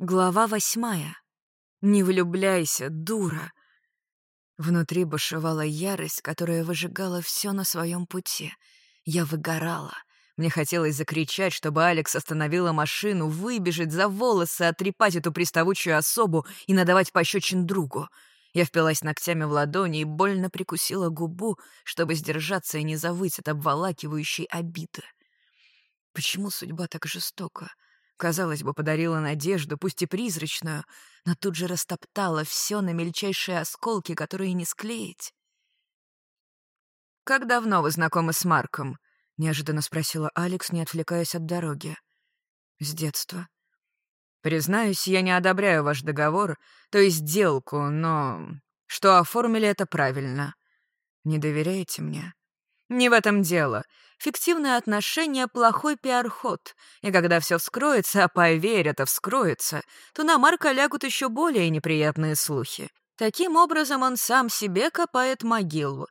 Глава восьмая. «Не влюбляйся, дура!» Внутри бушевала ярость, которая выжигала все на своем пути. Я выгорала. Мне хотелось закричать, чтобы Алекс остановила машину, выбежать за волосы, отрепать эту приставучую особу и надавать пощечин другу. Я впилась ногтями в ладони и больно прикусила губу, чтобы сдержаться и не завыть от обволакивающей обиды. Почему судьба так жестока? Казалось бы, подарила надежду, пусть и призрачную, но тут же растоптала все на мельчайшие осколки, которые не склеить. «Как давно вы знакомы с Марком?» — неожиданно спросила Алекс, не отвлекаясь от дороги. «С детства». «Признаюсь, я не одобряю ваш договор, то есть сделку, но что оформили это правильно. Не доверяете мне?» «Не в этом дело. Фиктивные отношения — плохой пиар-ход. И когда все вскроется, а поверь, это вскроется, то на Марка лягут еще более неприятные слухи. Таким образом, он сам себе копает могилу.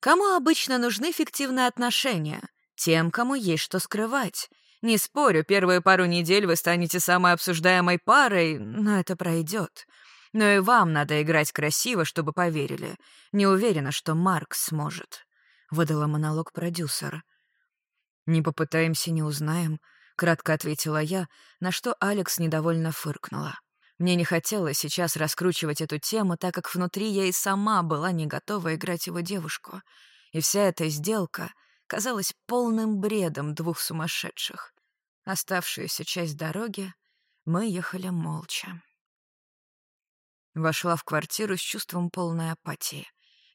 Кому обычно нужны фиктивные отношения? Тем, кому есть что скрывать. Не спорю, первые пару недель вы станете самой обсуждаемой парой, но это пройдет. Но и вам надо играть красиво, чтобы поверили. Не уверена, что Марк сможет. — выдала монолог продюсера. «Не попытаемся, не узнаем», — кратко ответила я, на что Алекс недовольно фыркнула. Мне не хотелось сейчас раскручивать эту тему, так как внутри я и сама была не готова играть его девушку. И вся эта сделка казалась полным бредом двух сумасшедших. Оставшуюся часть дороги мы ехали молча. Вошла в квартиру с чувством полной апатии.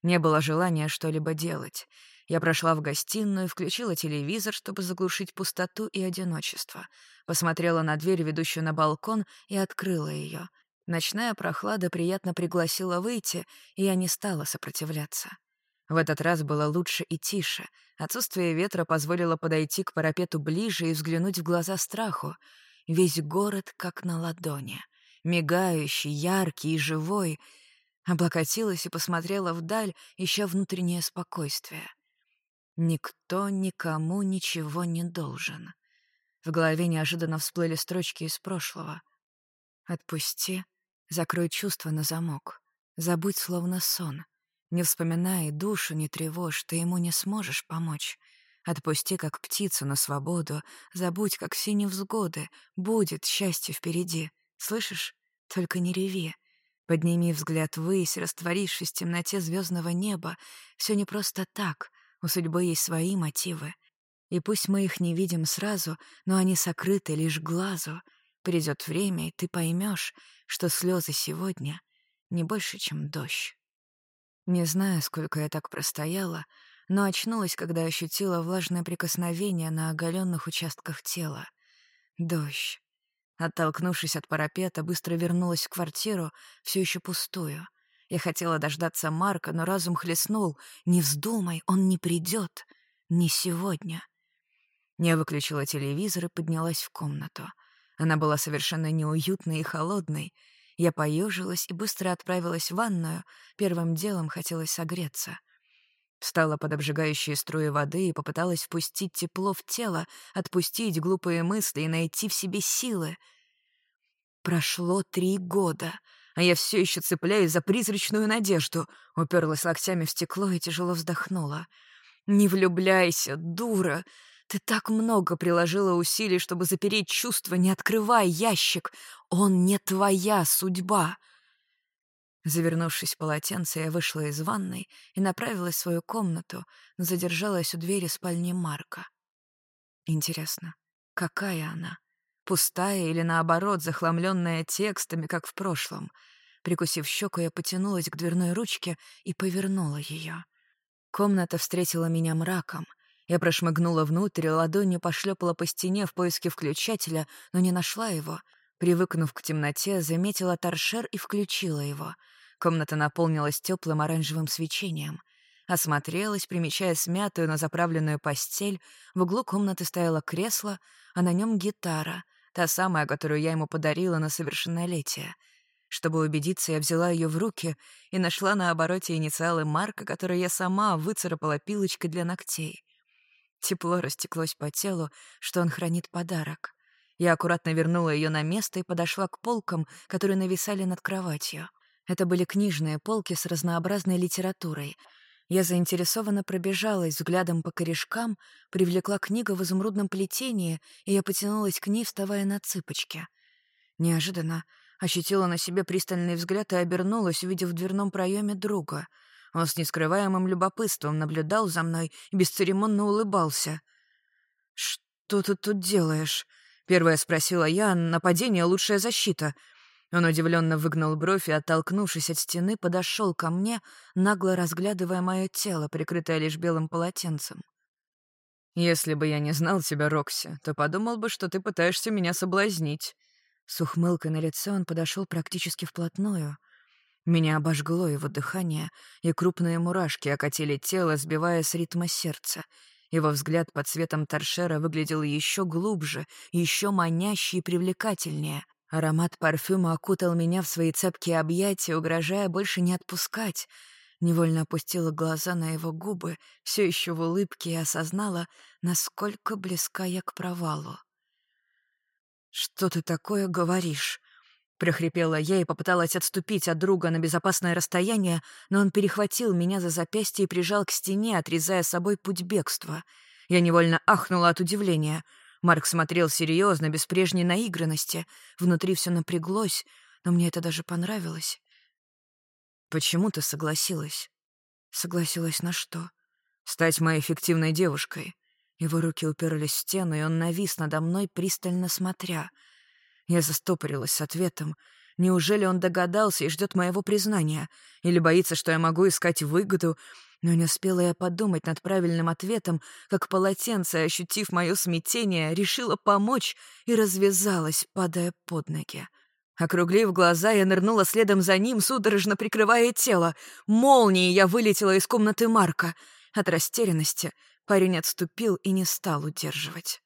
Не было желания что-либо делать. Я прошла в гостиную, включила телевизор, чтобы заглушить пустоту и одиночество. Посмотрела на дверь, ведущую на балкон, и открыла ее. Ночная прохлада приятно пригласила выйти, и я не стала сопротивляться. В этот раз было лучше и тише. Отсутствие ветра позволило подойти к парапету ближе и взглянуть в глаза страху. Весь город как на ладони. Мигающий, яркий и живой — Облокотилась и посмотрела вдаль, ища внутреннее спокойствие. Никто никому ничего не должен. В голове неожиданно всплыли строчки из прошлого. «Отпусти, закрой чувства на замок, забудь словно сон. Не вспоминай душу, не тревожь, ты ему не сможешь помочь. Отпусти, как птицу, на свободу, забудь, как все невзгоды, будет счастье впереди. Слышишь? Только не реви, Подними взгляд ввысь, растворившись в темноте звездного неба. Все не просто так, у судьбы есть свои мотивы. И пусть мы их не видим сразу, но они сокрыты лишь глазу. Придет время, и ты поймешь, что слезы сегодня не больше, чем дождь. Не знаю, сколько я так простояла, но очнулась, когда ощутила влажное прикосновение на оголенных участках тела. Дождь. Оттолкнувшись от парапета, быстро вернулась в квартиру, все еще пустую. Я хотела дождаться Марка, но разум хлестнул. «Не вздумай, он не придет. Не сегодня». Я выключила телевизор и поднялась в комнату. Она была совершенно неуютной и холодной. Я поежилась и быстро отправилась в ванную. Первым делом хотелось согреться — Встала под обжигающие струи воды и попыталась впустить тепло в тело, отпустить глупые мысли и найти в себе силы. Прошло три года, а я все еще цепляюсь за призрачную надежду. Уперлась локтями в стекло и тяжело вздохнула. «Не влюбляйся, дура! Ты так много приложила усилий, чтобы запереть чувства, не открывай ящик! Он не твоя судьба!» Завернувшись в полотенце, я вышла из ванной и направилась в свою комнату, но задержалась у двери спальни Марка. Интересно, какая она? Пустая или, наоборот, захламленная текстами, как в прошлом? Прикусив щеку, я потянулась к дверной ручке и повернула ее. Комната встретила меня мраком. Я прошмыгнула внутрь, ладонью пошлепала по стене в поиске включателя, но не нашла его — Привыкнув к темноте, заметила торшер и включила его. Комната наполнилась теплым оранжевым свечением. Осмотрелась, примечая смятую, но заправленную постель. В углу комнаты стояло кресло, а на нем гитара, та самая, которую я ему подарила на совершеннолетие. Чтобы убедиться, я взяла ее в руки и нашла на обороте инициалы Марка, которые я сама выцарапала пилочкой для ногтей. Тепло растеклось по телу, что он хранит подарок. Я аккуратно вернула ее на место и подошла к полкам, которые нависали над кроватью. Это были книжные полки с разнообразной литературой. Я заинтересованно пробежалась взглядом по корешкам, привлекла книгу в изумрудном плетении, и я потянулась к ней, вставая на цыпочки. Неожиданно ощутила на себе пристальный взгляд и обернулась, увидев в дверном проеме друга. Он с нескрываемым любопытством наблюдал за мной и бесцеремонно улыбался. «Что ты тут делаешь?» — первая спросила я. «Нападение — лучшая защита». Он удивленно выгнал бровь и, оттолкнувшись от стены, подошел ко мне, нагло разглядывая мое тело, прикрытое лишь белым полотенцем. «Если бы я не знал тебя, Рокси, то подумал бы, что ты пытаешься меня соблазнить». С ухмылкой на лице он подошел практически вплотную. Меня обожгло его дыхание, и крупные мурашки окатили тело, сбивая с ритма сердца. Его взгляд под цветом торшера выглядел еще глубже, еще маняще и привлекательнее. Аромат парфюма окутал меня в свои цепкие объятия, угрожая больше не отпускать. Невольно опустила глаза на его губы, все еще в улыбке, и осознала, насколько близка я к провалу. «Что ты такое говоришь?» Прохрипела я и попыталась отступить от друга на безопасное расстояние, но он перехватил меня за запястье и прижал к стене, отрезая собой путь бегства. Я невольно ахнула от удивления — Марк смотрел серьезно, без прежней наигранности. Внутри все напряглось, но мне это даже понравилось. «Почему ты согласилась?» «Согласилась на что?» «Стать моей эффективной девушкой». Его руки уперлись в стену, и он навис надо мной, пристально смотря. Я застопорилась с ответом. Неужели он догадался и ждет моего признания? Или боится, что я могу искать выгоду? Но не успела я подумать над правильным ответом, как полотенце, ощутив мое смятение, решило помочь и развязалась, падая под ноги. Округлив глаза, я нырнула следом за ним, судорожно прикрывая тело. Молнией я вылетела из комнаты Марка. От растерянности парень отступил и не стал удерживать.